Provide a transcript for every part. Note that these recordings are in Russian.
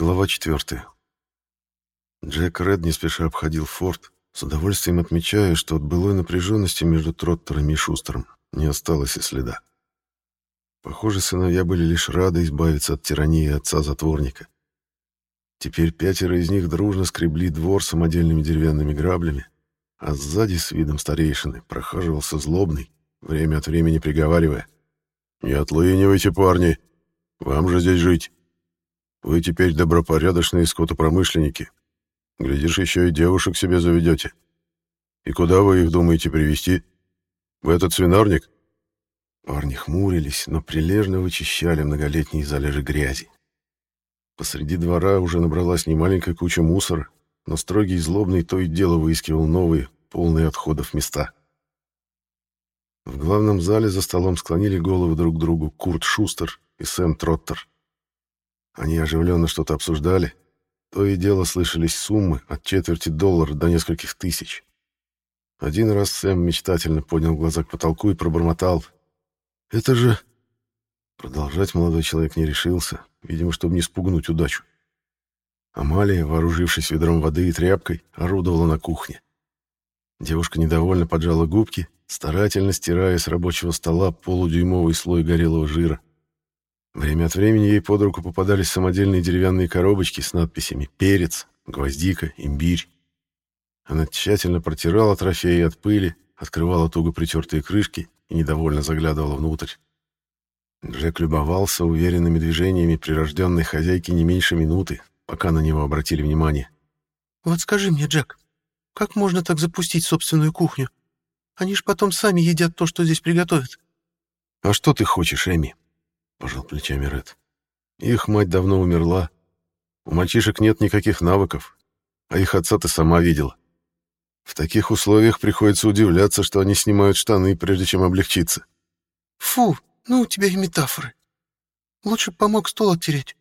Глава 4. Джек Ред не спеша обходил форт, с удовольствием отмечая, что от былой напряженности между Троттерами и Шустером не осталось и следа. Похоже, сыновья были лишь рады избавиться от тирании отца-затворника. Теперь пятеро из них дружно скребли двор самодельными деревянными граблями, а сзади с видом старейшины прохаживался злобный, время от времени приговаривая. «Не отлынивайте, парни! Вам же здесь жить!» Вы теперь добропорядочные скотопромышленники. Глядишь, еще и девушек себе заведете. И куда вы их думаете привести? В этот свинарник?» Парни хмурились, но прилежно вычищали многолетние залежи грязи. Посреди двора уже набралась немаленькая куча мусора, но строгий и злобный то и дело выискивал новые, полные отходов места. В главном зале за столом склонили головы друг к другу Курт Шустер и Сэм Троттер. Они оживленно что-то обсуждали. То и дело слышались суммы от четверти доллара до нескольких тысяч. Один раз Сэм мечтательно поднял глаза к потолку и пробормотал. «Это же...» Продолжать молодой человек не решился, видимо, чтобы не спугнуть удачу. Амалия, вооружившись ведром воды и тряпкой, орудовала на кухне. Девушка недовольно поджала губки, старательно стирая с рабочего стола полудюймовый слой горелого жира. Время от времени ей под руку попадались самодельные деревянные коробочки с надписями «Перец», «Гвоздика», «Имбирь». Она тщательно протирала трофеи от пыли, открывала туго притертые крышки и недовольно заглядывала внутрь. Джек любовался уверенными движениями прирожденной хозяйки не меньше минуты, пока на него обратили внимание. «Вот скажи мне, Джек, как можно так запустить собственную кухню? Они ж потом сами едят то, что здесь приготовят». «А что ты хочешь, Эми?» Пожал плечами Ред. Их мать давно умерла. У мальчишек нет никаких навыков, а их отца ты сама видела. В таких условиях приходится удивляться, что они снимают штаны, прежде чем облегчиться. Фу, ну у тебя и метафоры. Лучше помог стол оттереть.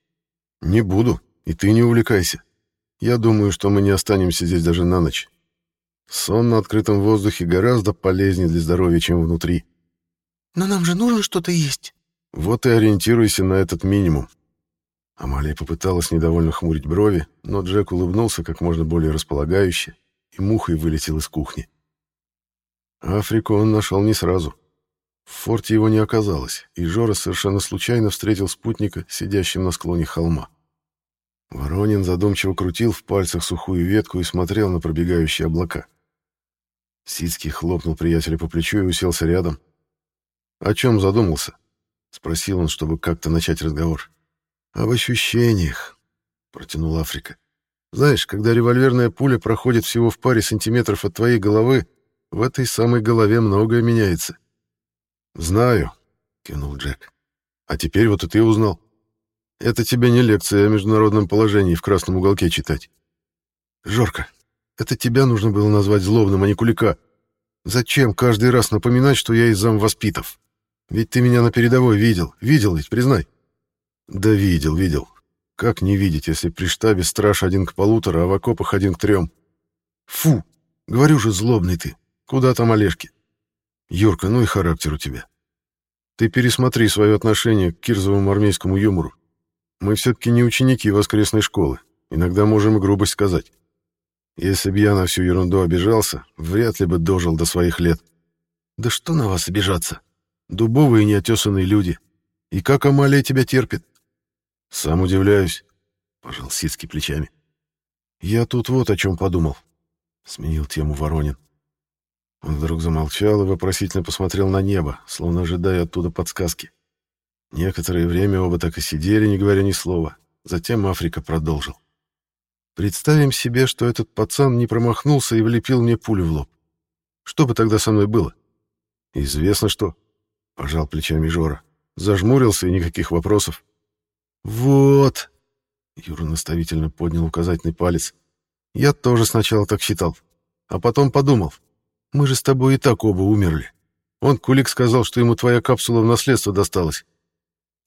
Не буду, и ты не увлекайся. Я думаю, что мы не останемся здесь даже на ночь. Сон на открытом воздухе гораздо полезнее для здоровья, чем внутри. Но нам же нужно что-то есть. Вот и ориентируйся на этот минимум. Амалия попыталась недовольно хмурить брови, но Джек улыбнулся как можно более располагающе и мухой вылетел из кухни. Африку он нашел не сразу. В форте его не оказалось, и Жора совершенно случайно встретил спутника, сидящим на склоне холма. Воронин задумчиво крутил в пальцах сухую ветку и смотрел на пробегающие облака. Сицкий хлопнул приятеля по плечу и уселся рядом. О чем задумался? — спросил он, чтобы как-то начать разговор. «Об ощущениях», — протянул Африка. «Знаешь, когда револьверная пуля проходит всего в паре сантиметров от твоей головы, в этой самой голове многое меняется». «Знаю», — кивнул Джек. «А теперь вот и ты узнал. Это тебе не лекция о международном положении в красном уголке читать. Жорка, это тебя нужно было назвать злобным, а не кулика. Зачем каждый раз напоминать, что я из замвоспитов?» Ведь ты меня на передовой видел. Видел ведь, признай. Да видел, видел. Как не видеть, если при штабе страж один к полутора, а в окопах один к трем? Фу, говорю же, злобный ты. Куда там Олежки? Юрка, ну и характер у тебя. Ты пересмотри свое отношение к кирзовому армейскому юмору. Мы все-таки не ученики воскресной школы. Иногда можем и грубость сказать. Если бы я на всю ерунду обижался, вряд ли бы дожил до своих лет. Да что на вас обижаться? Дубовые неотесанные люди. И как Амалия тебя терпит? Сам удивляюсь, — пожал Сицкий плечами. Я тут вот о чем подумал, — сменил тему Воронин. Он вдруг замолчал и вопросительно посмотрел на небо, словно ожидая оттуда подсказки. Некоторое время оба так и сидели, не говоря ни слова. Затем Африка продолжил. Представим себе, что этот пацан не промахнулся и влепил мне пулю в лоб. Что бы тогда со мной было? Известно что. Пожал плечами Жора. Зажмурился и никаких вопросов. Вот. Юра наставительно поднял указательный палец. Я тоже сначала так считал. А потом подумал. Мы же с тобой и так оба умерли. Он, Кулик, сказал, что ему твоя капсула в наследство досталась.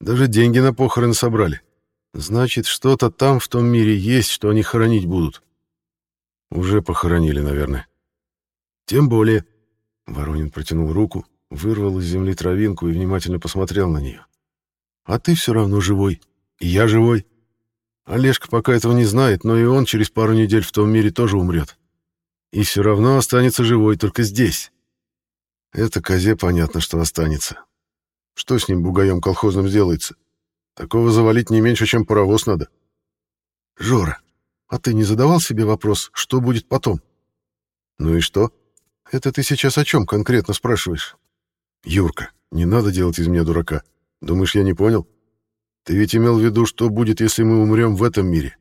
Даже деньги на похороны собрали. Значит, что-то там в том мире есть, что они хоронить будут. Уже похоронили, наверное. Тем более. Воронин протянул руку, вырвал из земли травинку и внимательно посмотрел на нее. «А ты все равно живой. И я живой. Олежка пока этого не знает, но и он через пару недель в том мире тоже умрет. И все равно останется живой только здесь. Это козе понятно, что останется. Что с ним бугаем колхозным сделается? Такого завалить не меньше, чем паровоз надо. Жора, а ты не задавал себе вопрос, что будет потом? Ну и что? Это ты сейчас о чем конкретно спрашиваешь? Юрка, не надо делать из меня дурака. Думаешь, я не понял? Ты ведь имел в виду, что будет, если мы умрем в этом мире?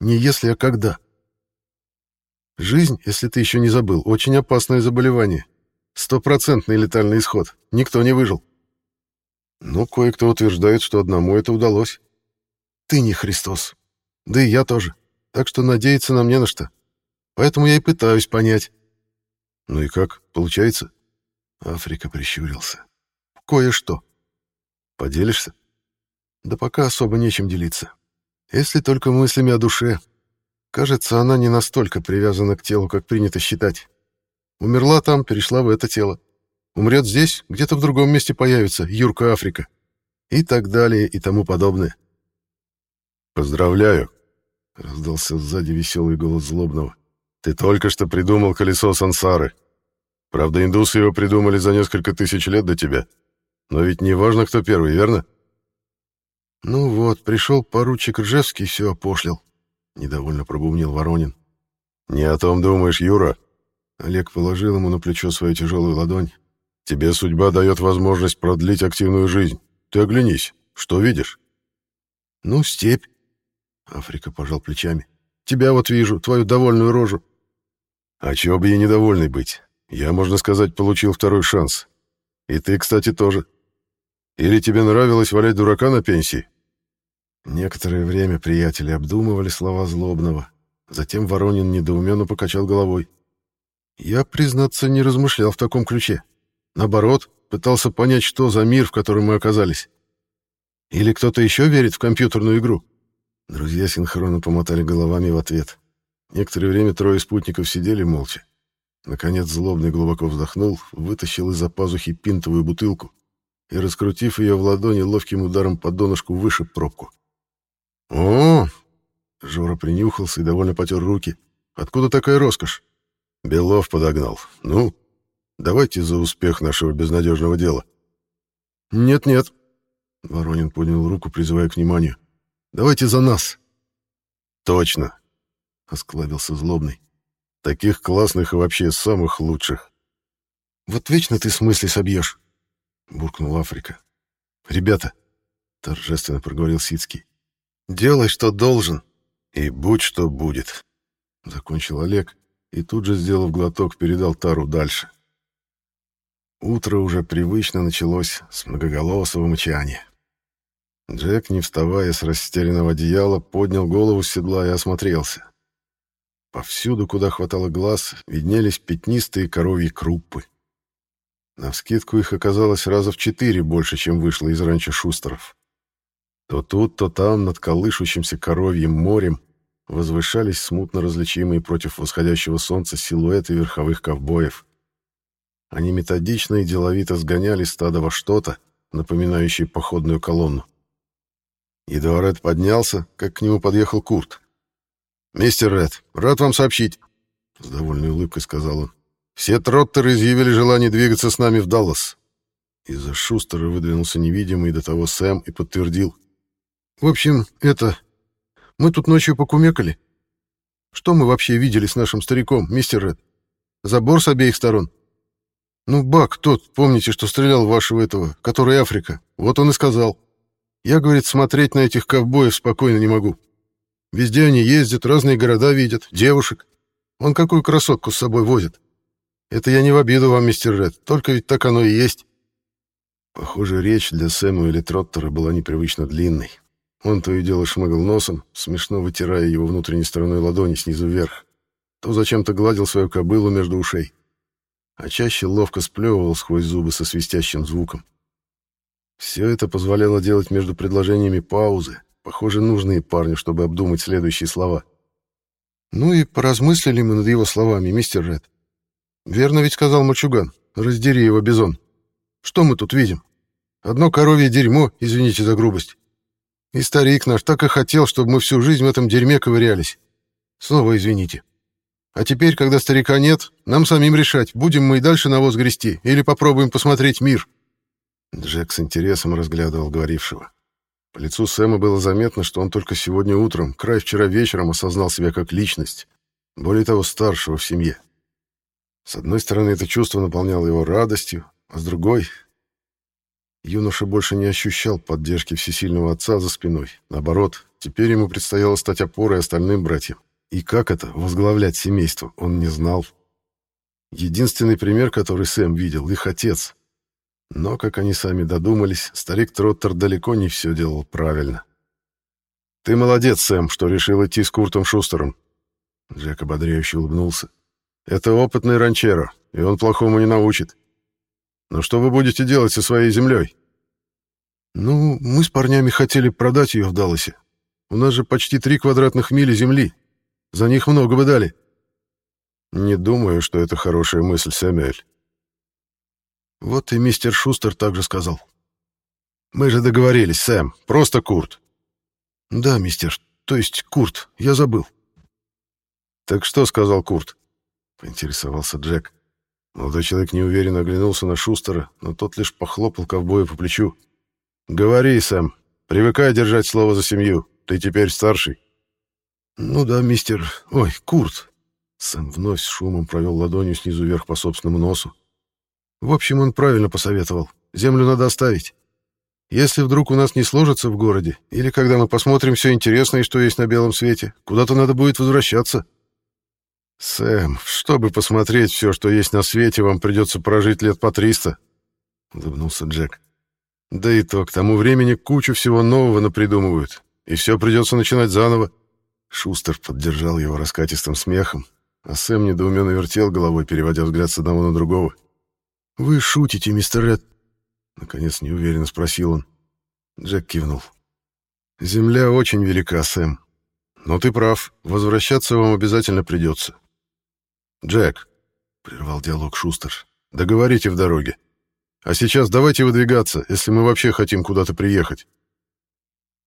Не если, а когда. Жизнь, если ты еще не забыл, очень опасное заболевание. Стопроцентный летальный исход. Никто не выжил. Ну, кое-кто утверждает, что одному это удалось. Ты не Христос. Да и я тоже. Так что надеяться нам не на что. Поэтому я и пытаюсь понять. Ну и как? Получается? Африка прищурился. Кое-что. Поделишься? Да пока особо нечем делиться. Если только мыслями о душе. Кажется, она не настолько привязана к телу, как принято считать. Умерла там, перешла в это тело. Умрет здесь, где-то в другом месте появится Юрка Африка. И так далее, и тому подобное. «Поздравляю!» — раздался сзади веселый голос злобного. «Ты только что придумал колесо сансары. Правда, индусы его придумали за несколько тысяч лет до тебя. Но ведь не важно, кто первый, верно?» «Ну вот, пришел поручик Ржевский и все опошлил», — недовольно пробубнил Воронин. «Не о том думаешь, Юра?» Олег положил ему на плечо свою тяжелую ладонь. «Тебе судьба дает возможность продлить активную жизнь. Ты оглянись. Что видишь?» «Ну, степь». Африка пожал плечами. «Тебя вот вижу, твою довольную рожу». «А чего бы ей недовольной быть? Я, можно сказать, получил второй шанс. И ты, кстати, тоже. Или тебе нравилось валять дурака на пенсии? Некоторое время приятели обдумывали слова злобного. Затем Воронин недоуменно покачал головой. Я, признаться, не размышлял в таком ключе. Наоборот, пытался понять, что за мир, в котором мы оказались. Или кто-то еще верит в компьютерную игру? Друзья синхронно помотали головами в ответ. Некоторое время трое спутников сидели молча. Наконец злобный глубоко вздохнул, вытащил из-за пазухи пинтовую бутылку и, раскрутив ее в ладони, ловким ударом по донышку вышиб пробку. «О!» — Жора принюхался и довольно потер руки. «Откуда такая роскошь?» Белов подогнал. «Ну, давайте за успех нашего безнадежного дела». «Нет-нет», — Воронин поднял руку, призывая к вниманию. «Давайте за нас». «Точно», — осклабился злобный. «Таких классных и вообще самых лучших». «Вот вечно ты с мысли собьешь», — буркнул Африка. «Ребята», — торжественно проговорил Сицкий, — «делай, что должен, и будь, что будет», — закончил Олег и тут же, сделав глоток, передал тару дальше. Утро уже привычно началось с многоголосого мычания. Джек, не вставая с расстеленного одеяла, поднял голову с седла и осмотрелся. Повсюду, куда хватало глаз, виднелись пятнистые коровьи круппы. Навскидку их оказалось раза в четыре больше, чем вышло из ранчо Шустеров. То тут, то там, над колышущимся коровьим морем, возвышались смутно различимые против восходящего солнца силуэты верховых ковбоев. Они методично и деловито сгоняли стадо во что-то, напоминающее походную колонну. Едва Ред поднялся, как к нему подъехал Курт. «Мистер Ред, рад вам сообщить», — с довольной улыбкой сказал он. Все троттеры изъявили желание двигаться с нами в Даллас. Из-за Шустера выдвинулся невидимый до того Сэм и подтвердил. В общем, это... Мы тут ночью покумекали. Что мы вообще видели с нашим стариком, мистер Ред? Забор с обеих сторон. Ну, Бак тот, помните, что стрелял вашего этого, который Африка. Вот он и сказал. Я, говорит, смотреть на этих ковбоев спокойно не могу. Везде они ездят, разные города видят, девушек. Он какую красотку с собой возит. Это я не в обиду вам, мистер Ред, только ведь так оно и есть. Похоже, речь для Сэмуэля Троттера была непривычно длинной. Он то и дело шмыгал носом, смешно вытирая его внутренней стороной ладони снизу вверх, то зачем-то гладил свою кобылу между ушей, а чаще ловко сплевывал сквозь зубы со свистящим звуком. Все это позволяло делать между предложениями паузы, похоже, нужные парню, чтобы обдумать следующие слова. «Ну и поразмыслили мы над его словами, мистер Ред. Верно ведь сказал мальчуган. Раздери его, бизон. Что мы тут видим? Одно коровье дерьмо, извините за грубость. И старик наш так и хотел, чтобы мы всю жизнь в этом дерьме ковырялись. Снова извините. А теперь, когда старика нет, нам самим решать, будем мы и дальше навоз грести или попробуем посмотреть мир». Джек с интересом разглядывал говорившего. По лицу Сэма было заметно, что он только сегодня утром, край вчера вечером осознал себя как личность, более того, старшего в семье. С одной стороны, это чувство наполняло его радостью, а с другой... Юноша больше не ощущал поддержки всесильного отца за спиной. Наоборот, теперь ему предстояло стать опорой остальным братьям. И как это, возглавлять семейство, он не знал. Единственный пример, который Сэм видел, их отец. Но, как они сами додумались, старик Троттер далеко не все делал правильно. «Ты молодец, Сэм, что решил идти с Куртом Шустером», Джек ободряюще улыбнулся. «Это опытный ранчеро, и он плохому не научит. Но что вы будете делать со своей землей?» «Ну, мы с парнями хотели продать ее в Далласе. У нас же почти три квадратных мили земли. За них много бы дали». «Не думаю, что это хорошая мысль, Сэмюэль». Вот и мистер Шустер также сказал. «Мы же договорились, Сэм, просто Курт». «Да, мистер, то есть Курт, я забыл». «Так что?» — сказал Курт. Поинтересовался Джек. Молодой человек неуверенно оглянулся на Шустера, но тот лишь похлопал ковбоя по плечу. «Говори, Сэм. Привыкай держать слово за семью. Ты теперь старший». «Ну да, мистер... Ой, Курт». Сэм вновь с шумом провел ладонью снизу вверх по собственному носу. «В общем, он правильно посоветовал. Землю надо оставить. Если вдруг у нас не сложится в городе, или когда мы посмотрим все интересное, что есть на белом свете, куда-то надо будет возвращаться». «Сэм, чтобы посмотреть все, что есть на свете, вам придется прожить лет по триста», — улыбнулся Джек. «Да и то, к тому времени кучу всего нового напридумывают, и все придется начинать заново». Шустер поддержал его раскатистым смехом, а Сэм недоуменно вертел головой, переводя взгляд с одного на другого. «Вы шутите, мистер Ред?» — наконец неуверенно спросил он. Джек кивнул. «Земля очень велика, Сэм. Но ты прав, возвращаться вам обязательно придется. «Джек», — прервал диалог Шустер, — «договорите в дороге. А сейчас давайте выдвигаться, если мы вообще хотим куда-то приехать».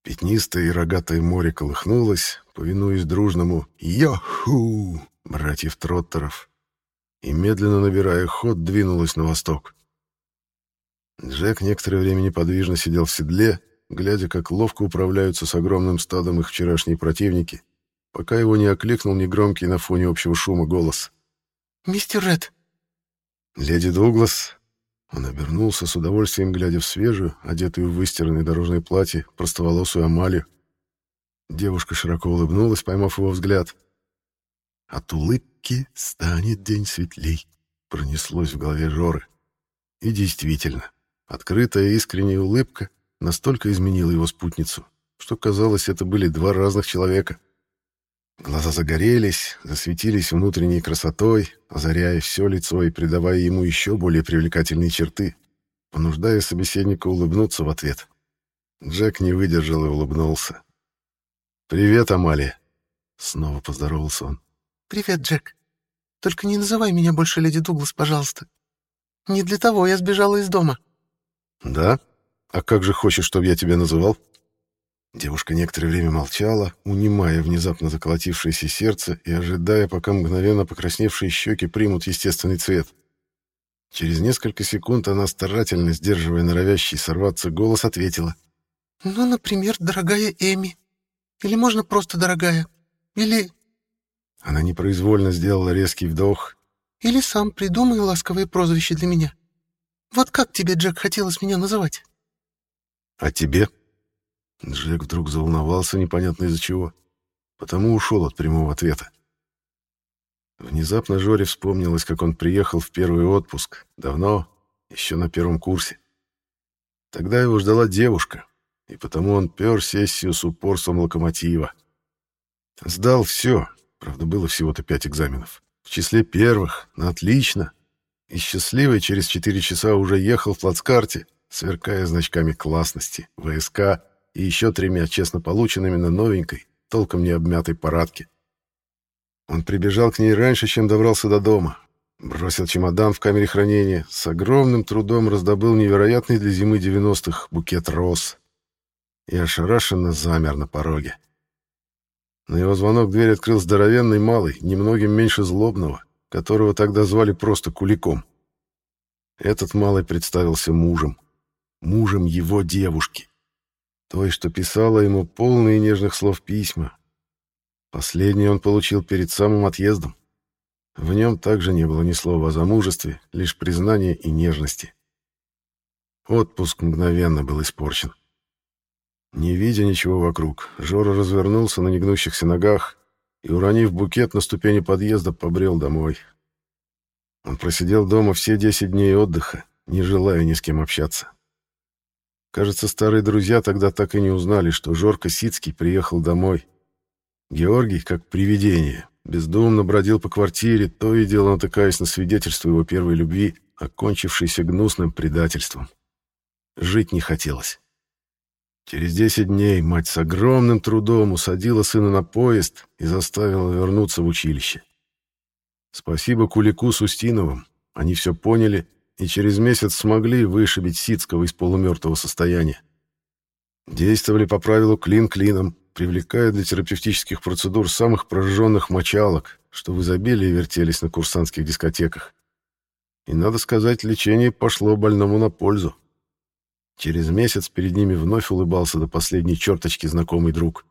Пятнистое и рогатое море колыхнулось, повинуясь дружному «Йоху!» братьев Троттеров, и, медленно набирая ход, двинулось на восток. Джек некоторое время неподвижно сидел в седле, глядя, как ловко управляются с огромным стадом их вчерашние противники, пока его не окликнул негромкий на фоне общего шума голос. «Мистер Ред!» «Леди Дуглас!» Он обернулся с удовольствием, глядя в свежую, одетую в выстиранное дорожное платье, простоволосую Амалию. Девушка широко улыбнулась, поймав его взгляд. «От улыбки станет день светлей», — пронеслось в голове Жоры. И действительно, открытая искренняя улыбка настолько изменила его спутницу, что казалось, это были два разных человека. Глаза загорелись, засветились внутренней красотой, озаряя все лицо и придавая ему еще более привлекательные черты, понуждая собеседника улыбнуться в ответ. Джек не выдержал и улыбнулся. «Привет, Амалия!» Снова поздоровался он. «Привет, Джек. Только не называй меня больше леди Дуглас, пожалуйста. Не для того я сбежала из дома». «Да? А как же хочешь, чтобы я тебя называл?» Девушка некоторое время молчала, унимая внезапно заколотившееся сердце и ожидая, пока мгновенно покрасневшие щеки примут естественный цвет. Через несколько секунд она, старательно сдерживая норовящий сорваться голос, ответила. «Ну, например, дорогая Эми. Или можно просто дорогая. Или...» Она непроизвольно сделала резкий вдох. «Или сам придумай ласковые прозвище для меня. Вот как тебе, Джек, хотелось меня называть?» «А тебе?» Джек вдруг заволновался непонятно из-за чего, потому ушел от прямого ответа. Внезапно Жоре вспомнилось, как он приехал в первый отпуск, давно, еще на первом курсе. Тогда его ждала девушка, и потому он пер сессию с упорством локомотива. Сдал все, правда, было всего-то пять экзаменов. В числе первых, на отлично, и счастливый через четыре часа уже ехал в плацкарте, сверкая значками классности, ВСК и еще тремя честно полученными на новенькой, толком не обмятой парадке. Он прибежал к ней раньше, чем добрался до дома. Бросил чемодан в камере хранения, с огромным трудом раздобыл невероятный для зимы 90-х букет роз. и ошарашенно замер на пороге. На его звонок дверь открыл здоровенный малый, немногим меньше злобного, которого тогда звали просто Куликом. Этот малый представился мужем. Мужем его девушки. Той, что писала ему полные нежных слов письма. Последнее он получил перед самым отъездом. В нем также не было ни слова о замужестве, лишь признание и нежности. Отпуск мгновенно был испорчен. Не видя ничего вокруг, Жора развернулся на негнущихся ногах и, уронив букет на ступени подъезда, побрел домой. Он просидел дома все 10 дней отдыха, не желая ни с кем общаться. Кажется, старые друзья тогда так и не узнали, что Жорка Сицкий приехал домой. Георгий, как привидение, бездумно бродил по квартире, то и дело натыкаясь на свидетельство его первой любви, окончившейся гнусным предательством. Жить не хотелось. Через десять дней мать с огромным трудом усадила сына на поезд и заставила вернуться в училище. Спасибо Кулику с Устиновым, они все поняли и через месяц смогли вышибить Сицкого из полумертвого состояния. Действовали по правилу клин клином, привлекая для терапевтических процедур самых прожженных мочалок, что в изобилии вертелись на курсантских дискотеках. И, надо сказать, лечение пошло больному на пользу. Через месяц перед ними вновь улыбался до последней черточки знакомый друг.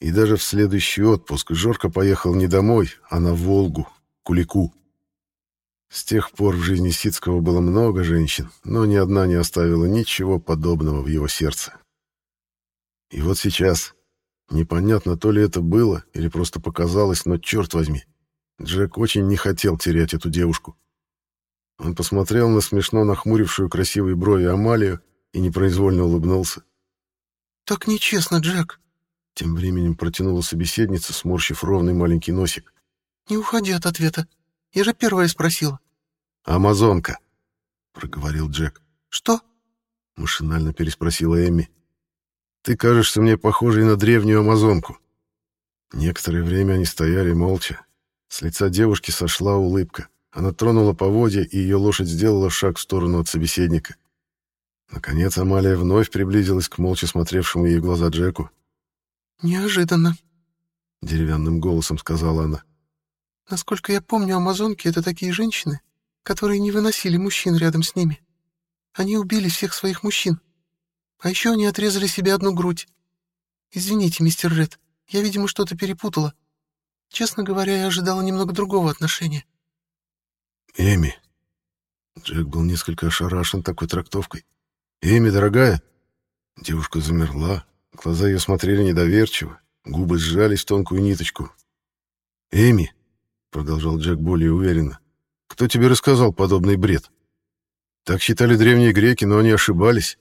И даже в следующий отпуск Жорка поехал не домой, а на Волгу, Кулику. С тех пор в жизни Сицкого было много женщин, но ни одна не оставила ничего подобного в его сердце. И вот сейчас, непонятно, то ли это было, или просто показалось, но черт возьми, Джек очень не хотел терять эту девушку. Он посмотрел на смешно нахмурившую красивые брови Амалию и непроизвольно улыбнулся. «Так нечестно, Джек!» Тем временем протянула собеседница, сморщив ровный маленький носик. «Не уходи от ответа. Я же первая спросила». «Амазонка», — проговорил Джек. «Что?» — машинально переспросила Эмми. «Ты кажешься мне похожей на древнюю амазонку». Некоторое время они стояли молча. С лица девушки сошла улыбка. Она тронула поводья, и ее лошадь сделала шаг в сторону от собеседника. Наконец Амалия вновь приблизилась к молча смотревшему ей в глаза Джеку. «Неожиданно», — деревянным голосом сказала она. «Насколько я помню, амазонки — это такие женщины, которые не выносили мужчин рядом с ними. Они убили всех своих мужчин. А еще они отрезали себе одну грудь. Извините, мистер Ред, я, видимо, что-то перепутала. Честно говоря, я ожидала немного другого отношения. Эми. Джек был несколько ошарашен такой трактовкой. Эми, дорогая. Девушка замерла, глаза ее смотрели недоверчиво, губы сжались в тонкую ниточку. Эми, продолжал Джек более уверенно, кто тебе рассказал подобный бред? Так считали древние греки, но они ошибались.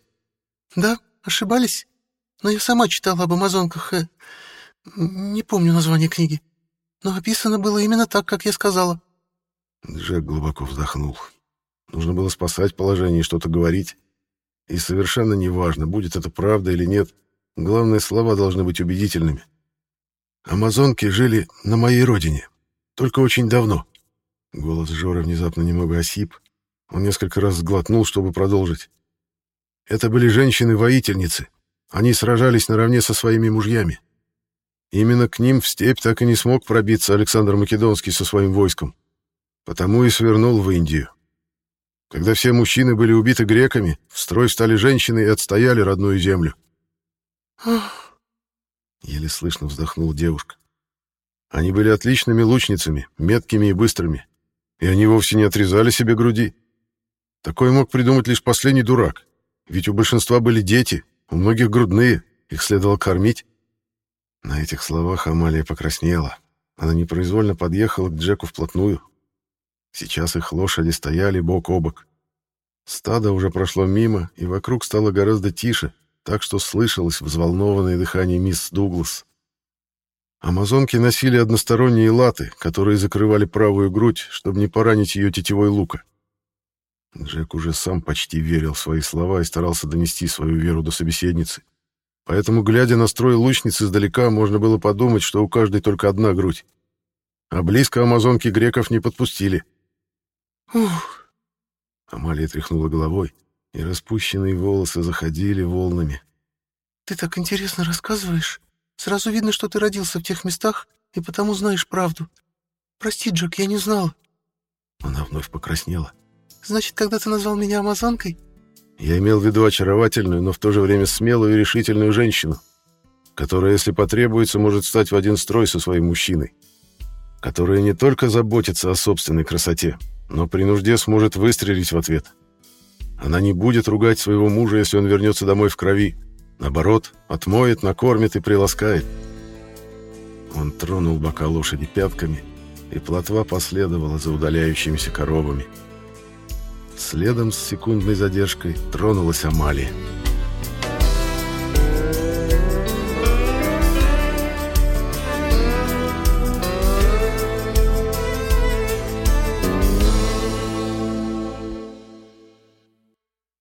Да, ошибались. Но я сама читала об амазонках. Э, не помню название книги. Но описано было именно так, как я сказала. Джек глубоко вздохнул. Нужно было спасать положение и что-то говорить. И совершенно неважно, будет это правда или нет. Главное, слова должны быть убедительными. Амазонки жили на моей родине. Только очень давно. Голос Жоры внезапно немного осип. Он несколько раз сглотнул, чтобы продолжить. Это были женщины-воительницы. Они сражались наравне со своими мужьями. Именно к ним в степь так и не смог пробиться Александр Македонский со своим войском. Потому и свернул в Индию. Когда все мужчины были убиты греками, в строй встали женщины и отстояли родную землю. «Ах!» — еле слышно вздохнула девушка. Они были отличными лучницами, меткими и быстрыми. И они вовсе не отрезали себе груди. Такое мог придумать лишь последний дурак. Ведь у большинства были дети, у многих грудные, их следовало кормить. На этих словах Амалия покраснела. Она непроизвольно подъехала к Джеку вплотную, Сейчас их лошади стояли бок о бок. Стадо уже прошло мимо, и вокруг стало гораздо тише, так что слышалось взволнованное дыхание мисс Дуглас. Амазонки носили односторонние латы, которые закрывали правую грудь, чтобы не поранить ее тетивой лука. Джек уже сам почти верил в свои слова и старался донести свою веру до собеседницы. Поэтому, глядя на строй лучниц издалека, можно было подумать, что у каждой только одна грудь. А близко амазонки греков не подпустили — Ух! Амалия тряхнула головой, и распущенные волосы заходили волнами. Ты так интересно рассказываешь. Сразу видно, что ты родился в тех местах и потому знаешь правду. Прости, Джек, я не знала». Она вновь покраснела. «Значит, когда ты назвал меня амазонкой...» Я имел в виду очаровательную, но в то же время смелую и решительную женщину, которая, если потребуется, может стать в один строй со своим мужчиной, которая не только заботится о собственной красоте, но при нужде сможет выстрелить в ответ. Она не будет ругать своего мужа, если он вернется домой в крови. Наоборот, отмоет, накормит и приласкает. Он тронул бока лошади пятками, и плотва последовала за удаляющимися коровами. Следом с секундной задержкой тронулась Амалия.